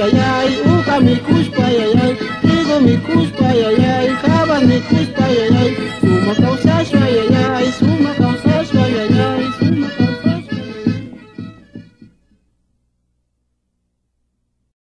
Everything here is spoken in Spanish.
ay, ay, ay, mi cuspa, ay, ay, trigo mi cuspa, ay, ay, mi cuspa, ay, ay.